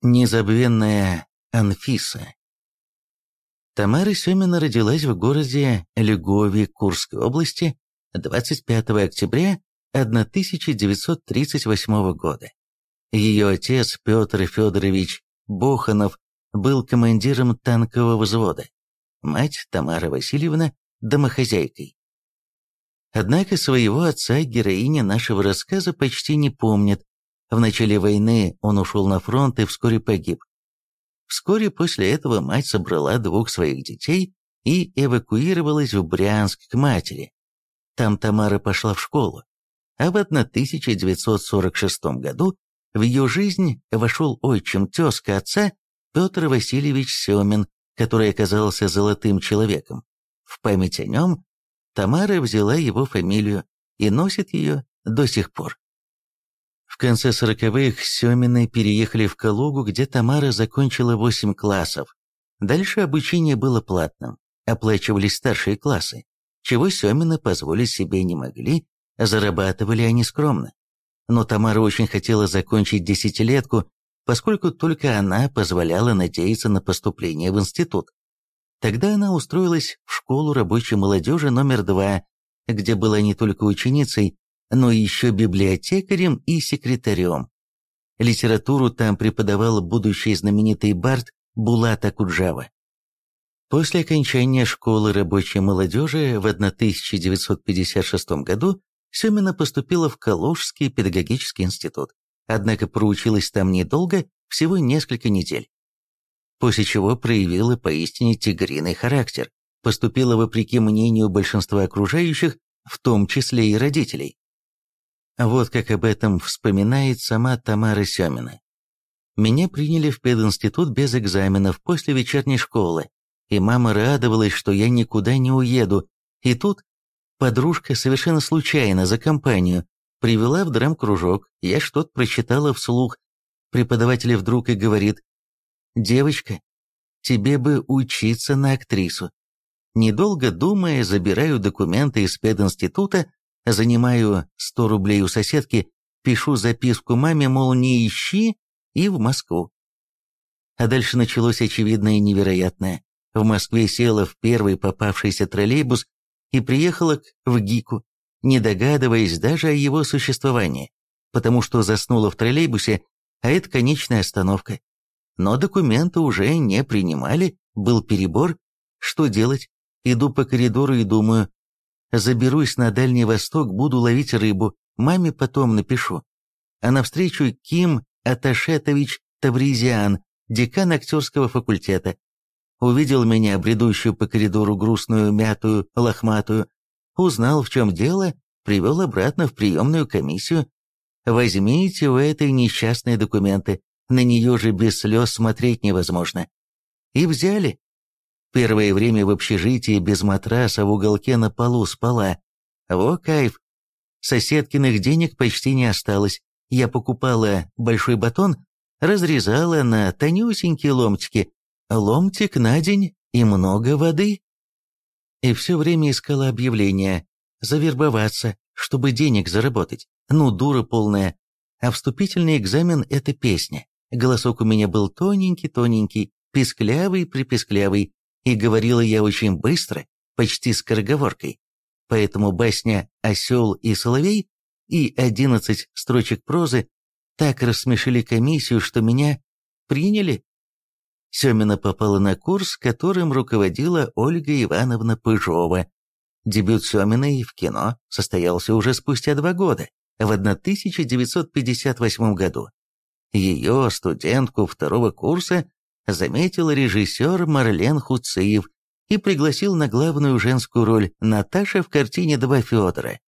Незабвенная Анфиса Тамара Семина родилась в городе Льгове Курской области 25 октября 1938 года. Ее отец Петр Федорович Боханов был командиром танкового взвода, мать Тамара Васильевна – домохозяйкой. Однако своего отца героиня нашего рассказа почти не помнит, в начале войны он ушел на фронт и вскоре погиб. Вскоре после этого мать собрала двух своих детей и эвакуировалась в Брянск к матери. Там Тамара пошла в школу, а в 1946 году в ее жизнь вошел отчим тезка отца Петр Васильевич Семин, который оказался золотым человеком. В память о нем Тамара взяла его фамилию и носит ее до сих пор. Конце сороковых Семины переехали в Калугу, где Тамара закончила 8 классов. Дальше обучение было платным, оплачивались старшие классы, чего Семины позволить себе не могли, зарабатывали они скромно. Но Тамара очень хотела закончить десятилетку, поскольку только она позволяла надеяться на поступление в институт. Тогда она устроилась в школу рабочей молодежи номер два, где была не только ученицей, но еще библиотекарем и секретарем. Литературу там преподавал будущий знаменитый бард Булат Акуджава. После окончания школы рабочей молодежи в 1956 году Семина поступила в Калужский педагогический институт, однако проучилась там недолго, всего несколько недель. После чего проявила поистине тигриный характер, поступила вопреки мнению большинства окружающих, в том числе и родителей. Вот как об этом вспоминает сама Тамара Семина. Меня приняли в пединститут без экзаменов после вечерней школы, и мама радовалась, что я никуда не уеду, и тут подружка совершенно случайно за компанию привела в драм-кружок, я что-то прочитала вслух, преподаватель вдруг и говорит, «Девочка, тебе бы учиться на актрису». Недолго думая, забираю документы из пединститута, занимаю 100 рублей у соседки, пишу записку маме, мол, не ищи, и в Москву. А дальше началось очевидное и невероятное. В Москве села в первый попавшийся троллейбус и приехала в ГИКу, не догадываясь даже о его существовании, потому что заснула в троллейбусе, а это конечная остановка. Но документы уже не принимали, был перебор. Что делать? Иду по коридору и думаю, заберусь на Дальний Восток, буду ловить рыбу, маме потом напишу. А навстречу Ким Аташетович Тавризиан, декан актерского факультета. Увидел меня, бредущую по коридору грустную, мятую, лохматую, узнал, в чем дело, привел обратно в приемную комиссию. Возьмите у этой несчастные документы, на нее же без слез смотреть невозможно. И взяли. Первое время в общежитии без матраса в уголке на полу спала. Во кайф. Соседкиных денег почти не осталось. Я покупала большой батон, разрезала на тонюсенькие ломтики. Ломтик на день и много воды. И все время искала объявления. Завербоваться, чтобы денег заработать. Ну, дура полная. А вступительный экзамен — это песня. Голосок у меня был тоненький-тоненький, писклявый-приписклявый, и говорила я очень быстро, почти скороговоркой. Поэтому басня «Осел и соловей» и одиннадцать строчек прозы так рассмешили комиссию, что меня приняли. Семина попала на курс, которым руководила Ольга Ивановна Пыжова. Дебют Семиной в кино состоялся уже спустя два года, в 1958 году. Ее, студентку второго курса, заметил режиссер Марлен Хуциев и пригласил на главную женскую роль Наташа в картине «Два Федора».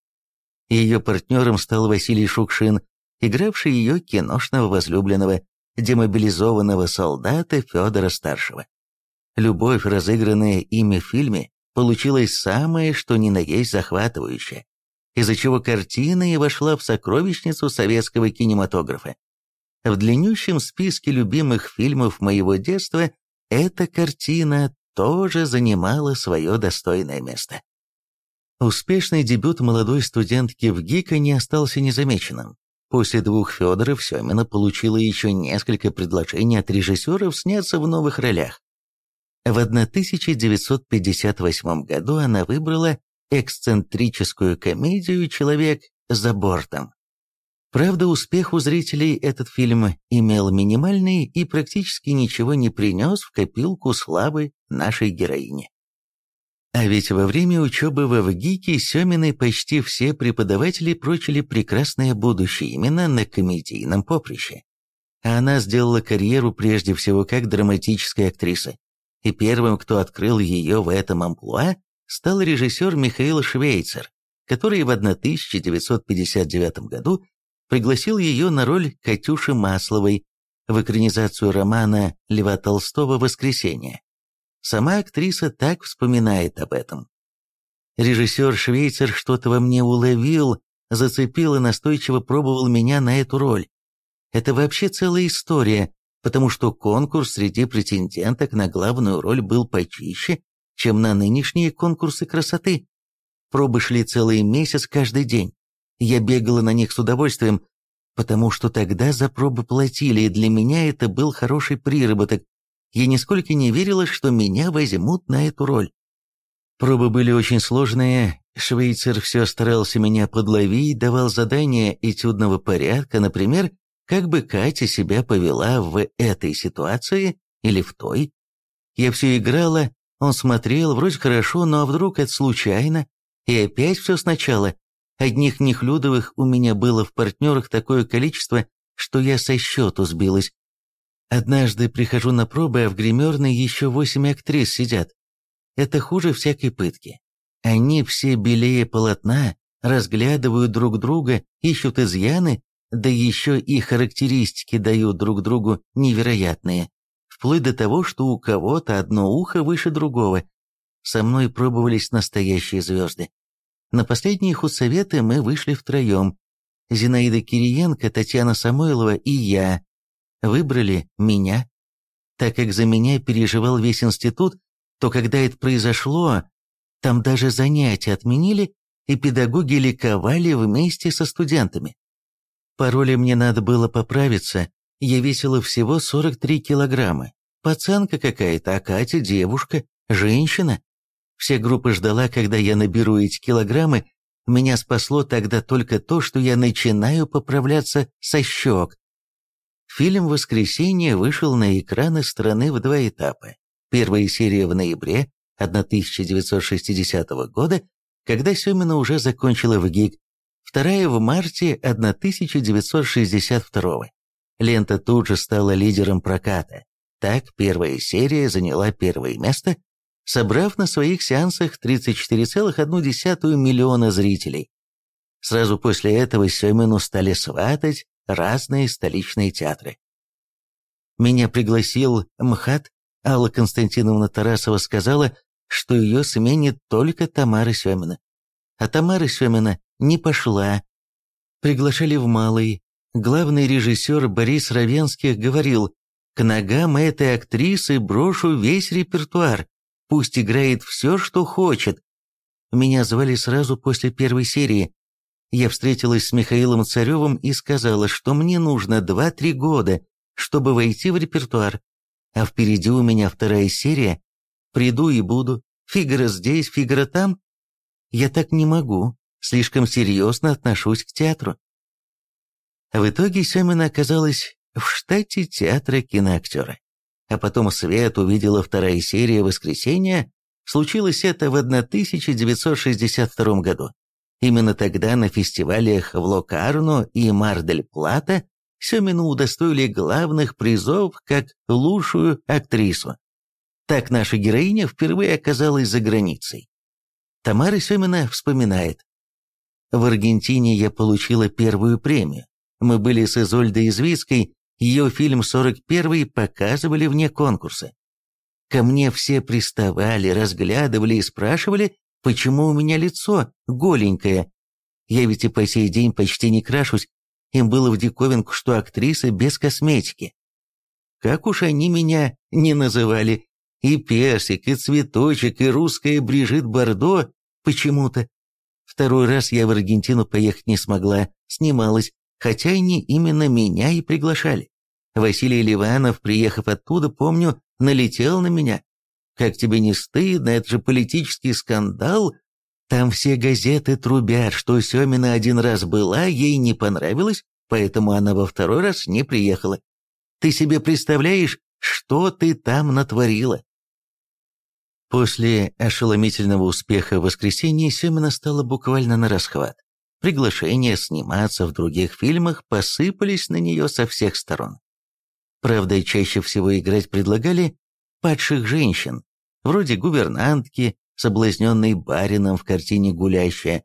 Ее партнером стал Василий Шукшин, игравший ее киношного возлюбленного, демобилизованного солдата Федора-старшего. Любовь, разыгранная ими в фильме, получилась самое, что ни на есть захватывающее, из-за чего картина и вошла в сокровищницу советского кинематографа. В длиннющем списке любимых фильмов моего детства эта картина тоже занимала свое достойное место. Успешный дебют молодой студентки в ГИКа не остался незамеченным. После двух Федоров Семина получила еще несколько предложений от режиссеров сняться в новых ролях. В 1958 году она выбрала эксцентрическую комедию «Человек за бортом». Правда, успех у зрителей этот фильм имел минимальный и практически ничего не принес в копилку славы нашей героини. А ведь во время учебы в ВГИКе Семиной почти все преподаватели прочили прекрасное будущее именно на комедийном поприще. А она сделала карьеру прежде всего как драматическая актриса. И первым, кто открыл ее в этом амплуа, стал режиссер Михаил Швейцер, который в 1959 году пригласил ее на роль Катюши Масловой в экранизацию романа Льва Толстого «Воскресенье». Сама актриса так вспоминает об этом. Режиссер Швейцер что-то во мне уловил, зацепил и настойчиво пробовал меня на эту роль. Это вообще целая история, потому что конкурс среди претенденток на главную роль был почище, чем на нынешние конкурсы красоты. Пробы шли целый месяц каждый день. Я бегала на них с удовольствием, потому что тогда за пробы платили, и для меня это был хороший приработок. Я нисколько не верила, что меня возьмут на эту роль. Пробы были очень сложные, Швейцер все старался меня подловить, давал задания этюдного порядка, например, как бы Катя себя повела в этой ситуации или в той. Я все играла, он смотрел, вроде хорошо, но вдруг это случайно, и опять все сначала, Одних Нехлюдовых у меня было в партнерах такое количество, что я со счету сбилась. Однажды прихожу на пробы, а в гримерной еще восемь актрис сидят. Это хуже всякой пытки. Они все белее полотна, разглядывают друг друга, ищут изъяны, да еще и характеристики дают друг другу невероятные, вплоть до того, что у кого-то одно ухо выше другого. Со мной пробовались настоящие звезды. На последние худсоветы мы вышли втроем. Зинаида Кириенко, Татьяна Самойлова и я. Выбрали меня. Так как за меня переживал весь институт, то когда это произошло, там даже занятия отменили, и педагоги ликовали вместе со студентами. По роли мне надо было поправиться, я весила всего 43 килограмма. Пацанка какая-то, а Катя девушка, женщина. Вся группа ждала, когда я наберу эти килограммы. Меня спасло тогда только то, что я начинаю поправляться со щек. Фильм «Воскресенье» вышел на экраны страны в два этапа. Первая серия в ноябре 1960 года, когда Семина уже закончила в ГИК, вторая в марте 1962 Лента тут же стала лидером проката. Так, первая серия заняла первое место, собрав на своих сеансах 34,1 миллиона зрителей. Сразу после этого Семину стали сватать разные столичные театры. Меня пригласил МХАТ, Алла Константиновна Тарасова сказала, что ее сменит только Тамара Семина. А Тамара Семина не пошла. Приглашали в Малый. Главный режиссер Борис Равенских говорил, «К ногам этой актрисы брошу весь репертуар. Пусть играет все, что хочет. Меня звали сразу после первой серии. Я встретилась с Михаилом Царевым и сказала, что мне нужно 2-3 года, чтобы войти в репертуар. А впереди у меня вторая серия. Приду и буду. Фигаро здесь, Фигаро там. Я так не могу. Слишком серьезно отношусь к театру. В итоге Семина оказалась в штате театра киноактера а потом свет увидела вторая серия «Воскресенье», случилось это в 1962 году. Именно тогда на фестивалях в Локарно и Мар-дель-Плата Семину удостоили главных призов как лучшую актрису. Так наша героиня впервые оказалась за границей. Тамара Семина вспоминает. В Аргентине я получила первую премию. Мы были с Изольдой Извицкой ее фильм «41» показывали вне конкурса. Ко мне все приставали, разглядывали и спрашивали, почему у меня лицо голенькое. Я ведь и по сей день почти не крашусь. Им было в диковинку, что актриса без косметики. Как уж они меня не называли. И персик, и цветочек, и русская Брижит Бардо почему-то. Второй раз я в Аргентину поехать не смогла, снималась, хотя они именно меня и приглашали. Василий Ливанов, приехав оттуда, помню, налетел на меня. Как тебе не стыдно, это же политический скандал. Там все газеты трубят, что Семина один раз была, ей не понравилось, поэтому она во второй раз не приехала. Ты себе представляешь, что ты там натворила?» После ошеломительного успеха в воскресенье Семина стала буквально на расхват. Приглашения сниматься в других фильмах посыпались на нее со всех сторон. Правда, чаще всего играть предлагали падших женщин, вроде гувернантки, соблазненной барином в картине «Гулящая».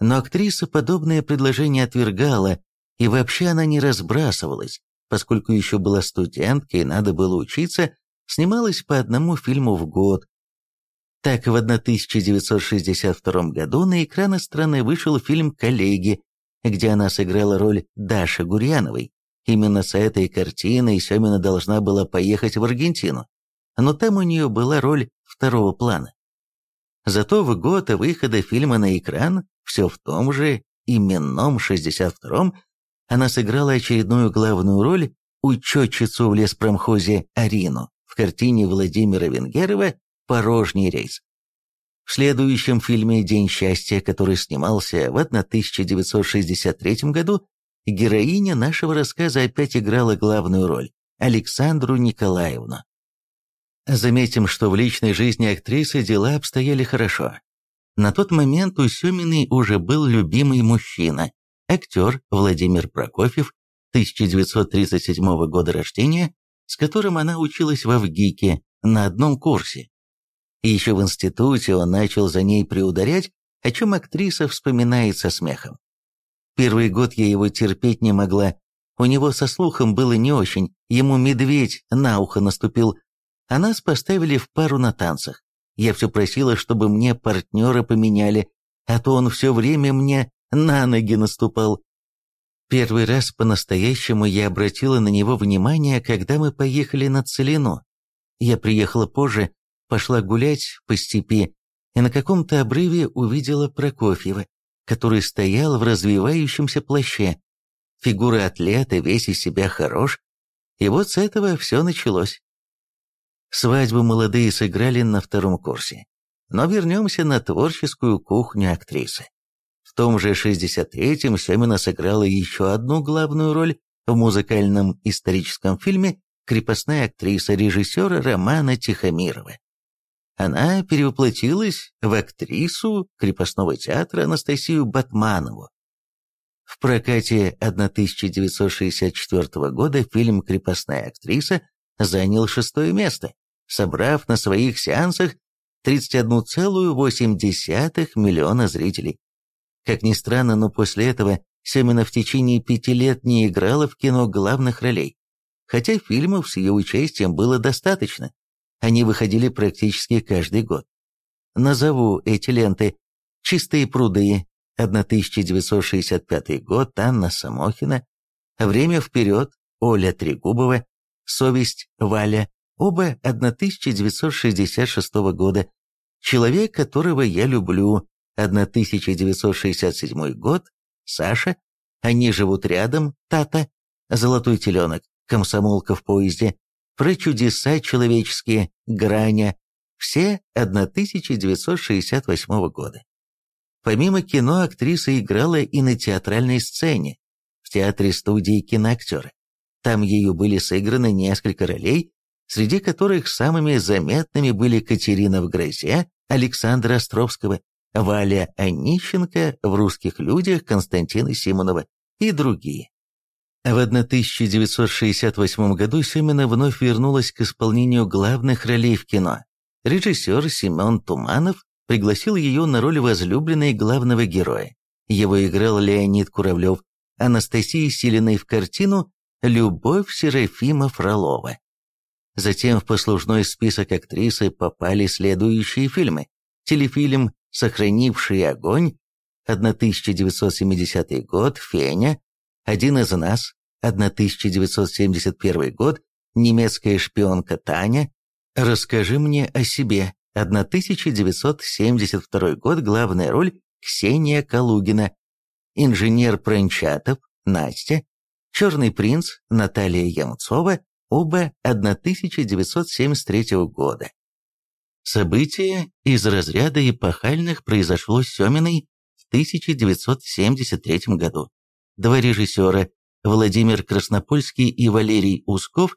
Но актриса подобное предложение отвергала, и вообще она не разбрасывалась, поскольку еще была студенткой и надо было учиться, снималась по одному фильму в год. Так, в 1962 году на экраны страны вышел фильм «Коллеги», где она сыграла роль Даши Гурьяновой. Именно с этой картиной Семина должна была поехать в Аргентину, но там у нее была роль второго плана. Зато в год выхода фильма на экран, все в том же именном 62-м, она сыграла очередную главную роль учетчицу в леспромхозе Арину в картине Владимира Венгерова «Порожний рейс». В следующем фильме «День счастья», который снимался в 1963 году, героиня нашего рассказа опять играла главную роль – Александру Николаевну. Заметим, что в личной жизни актрисы дела обстояли хорошо. На тот момент у Семиной уже был любимый мужчина, актер Владимир Прокофьев, 1937 года рождения, с которым она училась в Авгике на одном курсе. Еще в институте он начал за ней приударять, о чем актриса вспоминает со смехом. Первый год я его терпеть не могла. У него со слухом было не очень, ему медведь на ухо наступил, а нас поставили в пару на танцах. Я все просила, чтобы мне партнера поменяли, а то он все время мне на ноги наступал. Первый раз по-настоящему я обратила на него внимание, когда мы поехали на Целину. Я приехала позже, пошла гулять по степи, и на каком-то обрыве увидела Прокофьева, который стоял в развивающемся плаще. Фигура атлета, весь из себя хорош. И вот с этого все началось. Свадьбу молодые сыграли на втором курсе. Но вернемся на творческую кухню актрисы том же 63-м Семина сыграла еще одну главную роль в музыкальном историческом фильме «Крепостная актриса» режиссера Романа Тихомирова. Она перевоплотилась в актрису крепостного театра Анастасию Батманову. В прокате 1964 года фильм «Крепостная актриса» занял шестое место, собрав на своих сеансах 31,8 миллиона зрителей. Как ни странно, но после этого Семина в течение пяти лет не играла в кино главных ролей. Хотя фильмов с ее участием было достаточно. Они выходили практически каждый год. Назову эти ленты. «Чистые пруды», 1965 год, Анна Самохина, «Время вперед», Оля Трегубова, «Совесть», Валя, оба 1966 года, «Человек, которого я люблю», 1967 год, Саша, они живут рядом, Тата, Золотой теленок, Комсомолка в поезде, про чудеса человеческие, Граня, все 1968 года. Помимо кино, актриса играла и на театральной сцене, в театре студии киноактеры. Там ею были сыграны несколько ролей, среди которых самыми заметными были Катерина в грозе Александра Островского, Валя Онищенко в «Русских людях» Константина Симонова и другие. В 1968 году Семина вновь вернулась к исполнению главных ролей в кино. Режиссер Семен Туманов пригласил ее на роль возлюбленной главного героя. Его играл Леонид Куравлев, Анастасия Силиной в картину «Любовь Серафима Фролова». Затем в послужной список актрисы попали следующие фильмы. Телефильм сохранивший огонь, 1970 год, Феня, один из нас, 1971 год, немецкая шпионка Таня, расскажи мне о себе, 1972 год, главная роль Ксения Калугина, инженер Прончатов, Настя, Черный принц Наталья Ямцова, оба 1973 года. Событие из разряда эпохальных произошло с Семиной в 1973 году. Два режиссера, Владимир Краснопольский и Валерий Усков,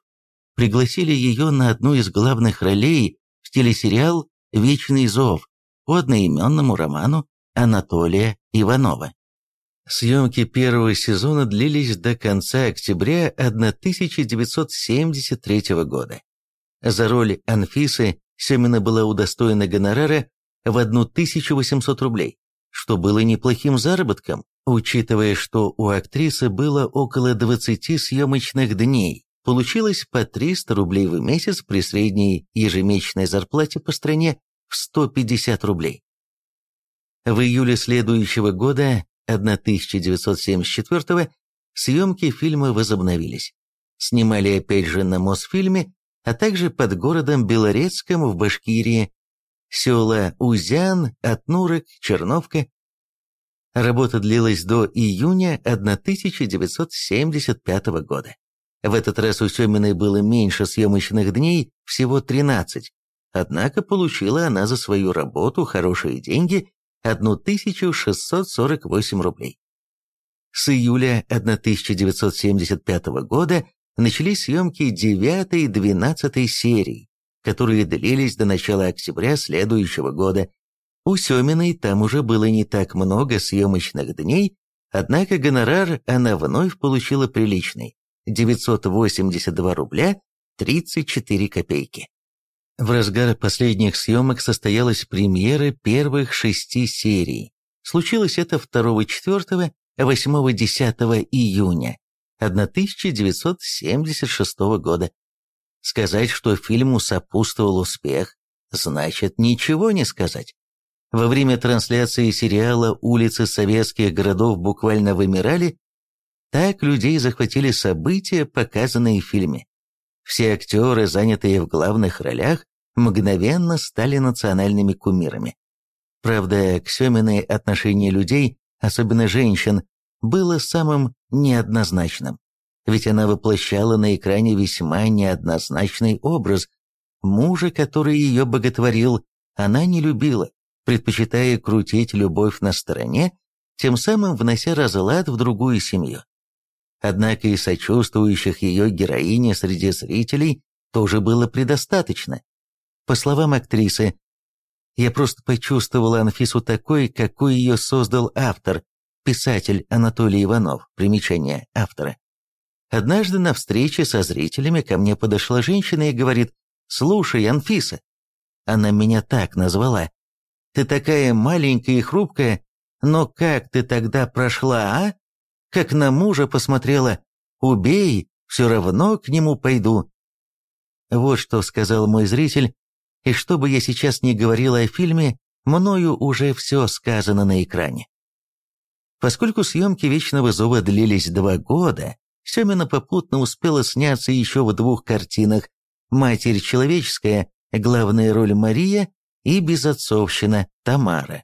пригласили ее на одну из главных ролей в телесериал «Вечный зов» по одноименному роману Анатолия Иванова. Съемки первого сезона длились до конца октября 1973 года. За роль Анфисы Семина была удостоена гонорара в 1800 рублей, что было неплохим заработком, учитывая, что у актрисы было около 20 съемочных дней. Получилось по 300 рублей в месяц при средней ежемесячной зарплате по стране в 150 рублей. В июле следующего года 1974 съемки фильма возобновились. Снимали опять же на Мосфильме, а также под городом Белорецком в Башкирии, села Узян, Атнурок, Черновка. Работа длилась до июня 1975 года. В этот раз у Семиной было меньше съемочных дней, всего 13, однако получила она за свою работу хорошие деньги 1648 рублей. С июля 1975 года начались съемки 9 и 12 серий, которые длились до начала октября следующего года. У Семиной там уже было не так много съемочных дней, однако гонорар она вновь получила приличный – 982 рубля 34 копейки. В разгар последних съемок состоялась премьера первых шести серий. Случилось это 2-4, 8-10 июня 1976 года. Сказать, что фильму сопутствовал успех, значит ничего не сказать. Во время трансляции сериала улицы советских городов буквально вымирали, так людей захватили события, показанные в фильме. Все актеры, занятые в главных ролях, мгновенно стали национальными кумирами. Правда, к Семиной отношение людей, особенно женщин, было самым неоднозначным, ведь она воплощала на экране весьма неоднозначный образ. Мужа, который ее боготворил, она не любила, предпочитая крутить любовь на стороне, тем самым внося разлад в другую семью. Однако и сочувствующих ее героине среди зрителей тоже было предостаточно. По словам актрисы, я просто почувствовала Анфису такой, какой ее создал автор, писатель Анатолий Иванов, примечание автора. Однажды на встрече со зрителями ко мне подошла женщина и говорит, «Слушай, Анфиса», она меня так назвала, «ты такая маленькая и хрупкая, но как ты тогда прошла, а? Как на мужа посмотрела, убей, все равно к нему пойду». Вот что сказал мой зритель, и что бы я сейчас ни говорила о фильме, мною уже все сказано на экране. Поскольку съемки «Вечного зова» длились два года, Семина попутно успела сняться еще в двух картинах «Матерь человеческая», главная роль Мария и «Безотцовщина» Тамара.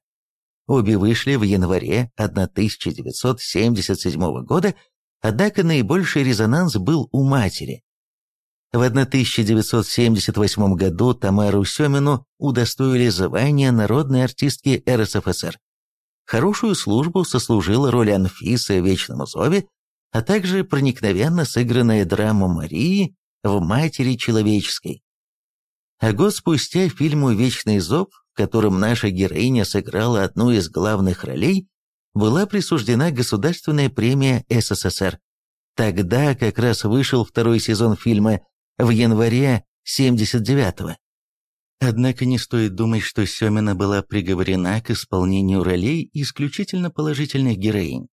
Обе вышли в январе 1977 года, однако наибольший резонанс был у матери, в 1978 году Тамару Семину удостоили звания народной артистки РСФСР. Хорошую службу сослужила роль Анфисы в «Вечном зове», а также проникновенно сыгранная драма Марии в «Матери человеческой». А год спустя фильму «Вечный зов», в котором наша героиня сыграла одну из главных ролей, была присуждена Государственная премия СССР. Тогда как раз вышел второй сезон фильма в январе 79-го. Однако не стоит думать, что Семина была приговорена к исполнению ролей исключительно положительных героинь.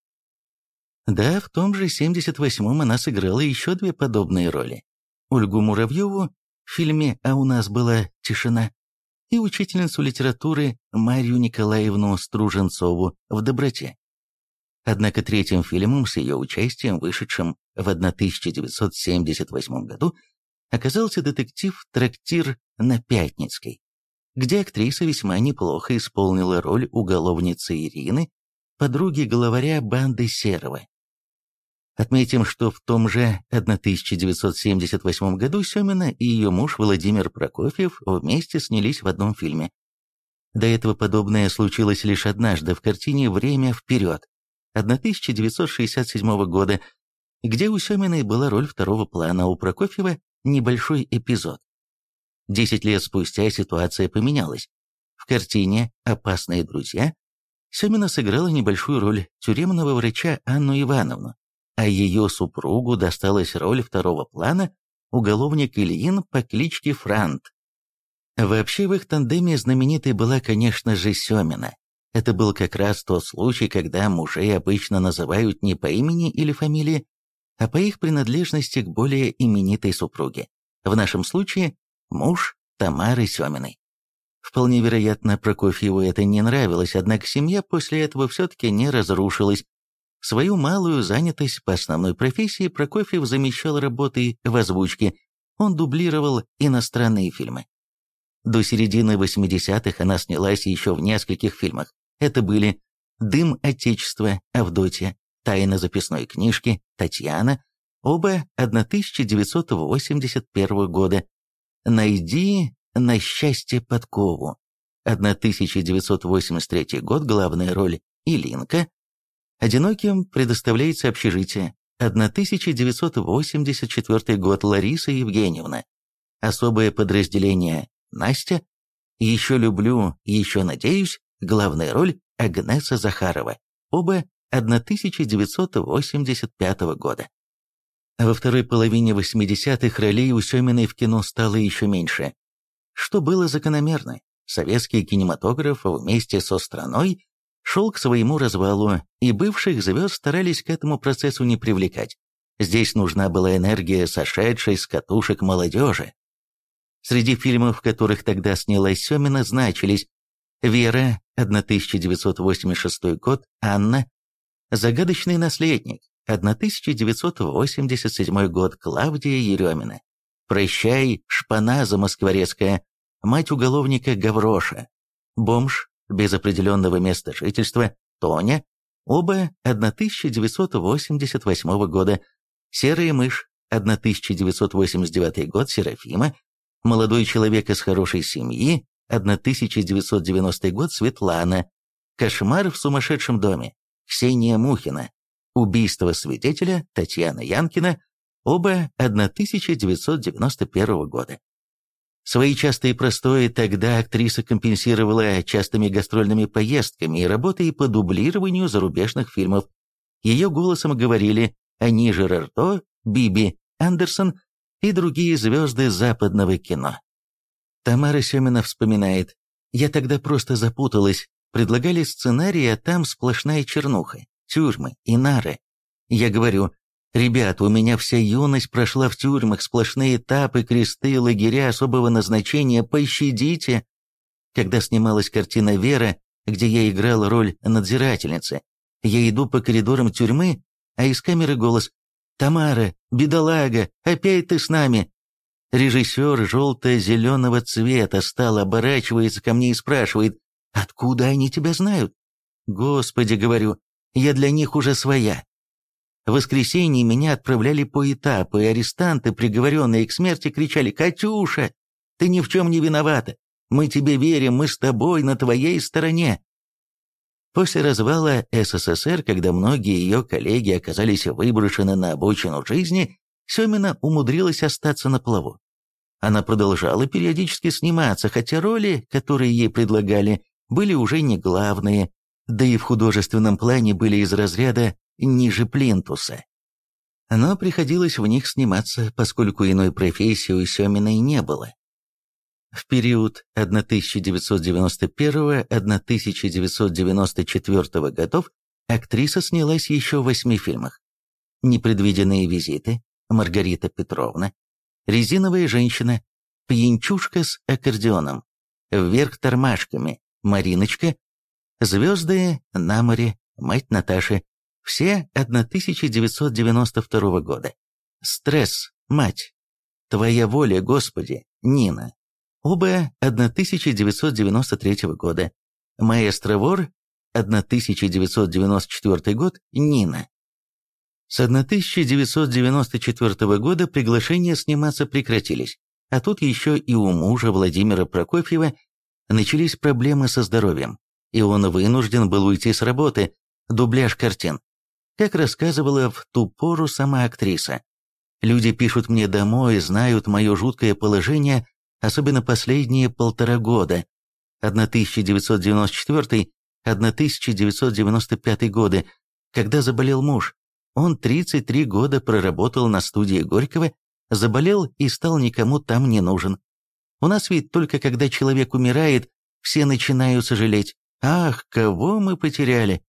Да, в том же 78-м она сыграла еще две подобные роли. Ольгу Муравьеву в фильме «А у нас была тишина» и учительницу литературы Марию Николаевну Струженцову в «Доброте». Однако третьим фильмом с ее участием, вышедшим в 1978 году, оказался детектив «Трактир на Пятницкой», где актриса весьма неплохо исполнила роль уголовницы Ирины, подруги главаря банды Серова. Отметим, что в том же 1978 году Семина и ее муж Владимир Прокофьев вместе снялись в одном фильме. До этого подобное случилось лишь однажды в картине «Время вперед» 1967 года, где у Семиной была роль второго плана, а у Прокофьева небольшой эпизод. Десять лет спустя ситуация поменялась. В картине «Опасные друзья» Семина сыграла небольшую роль тюремного врача Анну Ивановну, а ее супругу досталась роль второго плана уголовник Ильин по кличке Франт. Вообще в их тандеме знаменитой была, конечно же, Семина. Это был как раз тот случай, когда мужей обычно называют не по имени или фамилии, а по их принадлежности к более именитой супруге. В нашем случае муж Тамары Семиной. Вполне вероятно, Прокофьеву это не нравилось, однако семья после этого все-таки не разрушилась, Свою малую занятость по основной профессии Прокофьев замещал работой в озвучке, он дублировал иностранные фильмы. До середины 80-х она снялась еще в нескольких фильмах. Это были «Дым Отечества», «Авдотья», «Тайна записной книжки», «Татьяна», оба 1981 года, «Найди на счастье подкову», 1983 год, главная роль Илинка, Одиноким предоставляется общежитие. 1984 год. Лариса Евгеньевна. Особое подразделение Настя. Еще люблю, еще надеюсь. Главная роль Агнеса Захарова. Оба 1985 года. Во второй половине 80-х ролей у Семиной в кино стало еще меньше. Что было закономерно. Советский кинематограф вместе со страной шел к своему развалу, и бывших звезд старались к этому процессу не привлекать. Здесь нужна была энергия сошедшей с катушек молодежи. Среди фильмов, в которых тогда снялась Семина, значились «Вера», 1986 год, «Анна», «Загадочный наследник», 1987 год, Клавдия Еремина, «Прощай, шпана замоскворецкая», «Мать уголовника Гавроша», «Бомж», без определенного места жительства, Тоня, оба 1988 года, Серая мышь, 1989 год, Серафима, Молодой человек из хорошей семьи, 1990 год, Светлана, Кошмар в сумасшедшем доме, Ксения Мухина, Убийство свидетеля, Татьяна Янкина, оба 1991 года. Свои частые простои тогда актриса компенсировала частыми гастрольными поездками и работой по дублированию зарубежных фильмов. Ее голосом говорили Ани Жерарто, Биби Андерсон и другие звезды западного кино. Тамара Семина вспоминает, «Я тогда просто запуталась, предлагали сценарий, а там сплошная чернуха, тюрьмы и нары. Я говорю, Ребята, у меня вся юность прошла в тюрьмах, сплошные этапы, кресты, лагеря особого назначения, пощадите. Когда снималась картина «Вера», где я играл роль надзирательницы, я иду по коридорам тюрьмы, а из камеры голос «Тамара, бедолага, опять ты с нами!» Режиссер желто-зеленого цвета стал, оборачивается ко мне и спрашивает, «Откуда они тебя знают?» «Господи, — говорю, — я для них уже своя, в воскресенье меня отправляли по этапу, и арестанты, приговоренные к смерти, кричали «Катюша, ты ни в чем не виновата! Мы тебе верим, мы с тобой, на твоей стороне!» После развала СССР, когда многие ее коллеги оказались выброшены на обочину жизни, Семина умудрилась остаться на плаву. Она продолжала периодически сниматься, хотя роли, которые ей предлагали, были уже не главные, да и в художественном плане были из разряда ниже плинтуса. Но приходилось в них сниматься, поскольку иной профессии у Семиной не было. В период 1991-1994 годов актриса снялась еще в восьми фильмах. «Непредвиденные визиты», «Маргарита Петровна», «Резиновая женщина», «Пьянчушка с аккордеоном», «Вверх тормашками», «Мариночка», «Звезды на море», «Мать Наташи», все 1992 года. Стресс, мать. Твоя воля, Господи, Нина. Оба 1993 года. Маэстро вор, 1994 год, Нина. С 1994 года приглашения сниматься прекратились, а тут еще и у мужа Владимира Прокофьева начались проблемы со здоровьем, и он вынужден был уйти с работы, дубляж картин. Как рассказывала в ту пору сама актриса. Люди пишут мне домой, знают мое жуткое положение, особенно последние полтора года, 1994-1995 годы, когда заболел муж. Он 33 года проработал на студии Горького, заболел и стал никому там не нужен. У нас ведь только когда человек умирает, все начинают сожалеть. Ах, кого мы потеряли!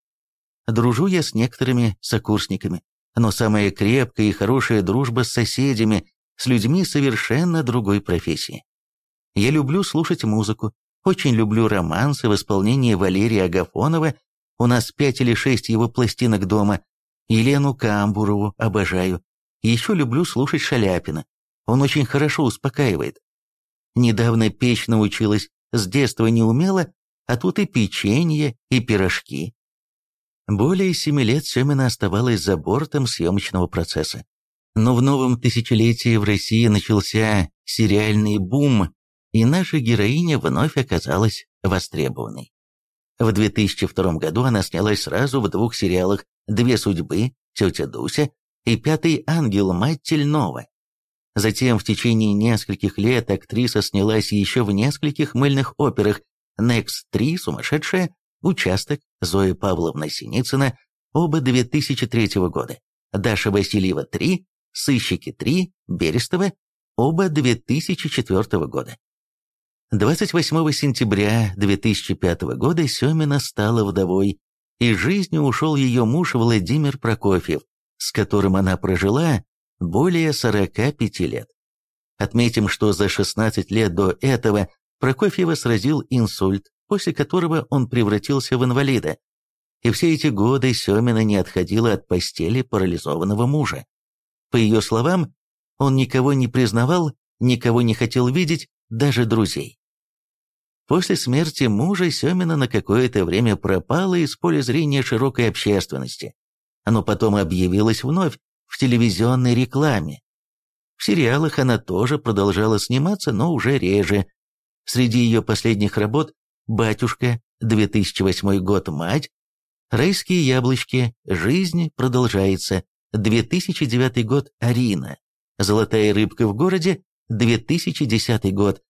Дружу я с некоторыми сокурсниками, но самая крепкая и хорошая дружба с соседями, с людьми совершенно другой профессии. Я люблю слушать музыку, очень люблю романсы в исполнении Валерия Агафонова, у нас пять или шесть его пластинок дома, Елену Камбурову обожаю. Еще люблю слушать Шаляпина, он очень хорошо успокаивает. Недавно печь научилась, с детства не умела, а тут и печенье, и пирожки. Более семи лет Семина оставалась за бортом съемочного процесса. Но в новом тысячелетии в России начался сериальный бум, и наша героиня вновь оказалась востребованной. В 2002 году она снялась сразу в двух сериалах «Две судьбы», «Тетя Дуся» и «Пятый ангел. Мать Тельнова». Затем в течение нескольких лет актриса снялась еще в нескольких мыльных операх «Некс 3. Сумасшедшая», «Участок», Зоя Павловна Синицына, оба 2003 года, Даша Васильева 3, «Сыщики 3», Берестова, оба 2004 года. 28 сентября 2005 года Семина стала вдовой, из жизни ушел ее муж Владимир Прокофьев, с которым она прожила более 45 лет. Отметим, что за 16 лет до этого Прокофьева сразил инсульт, после которого он превратился в инвалида. И все эти годы Семина не отходила от постели парализованного мужа. По ее словам, он никого не признавал, никого не хотел видеть, даже друзей. После смерти мужа Семина на какое-то время пропала из поля зрения широкой общественности. Но потом объявилась вновь, в телевизионной рекламе. В сериалах она тоже продолжала сниматься, но уже реже. Среди ее последних работ «Батюшка», 2008 год «Мать», «Райские яблочки», «Жизнь продолжается», 2009 год «Арина», «Золотая рыбка в городе», 2010 год.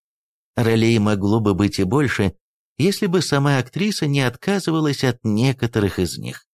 Ролей могло бы быть и больше, если бы сама актриса не отказывалась от некоторых из них.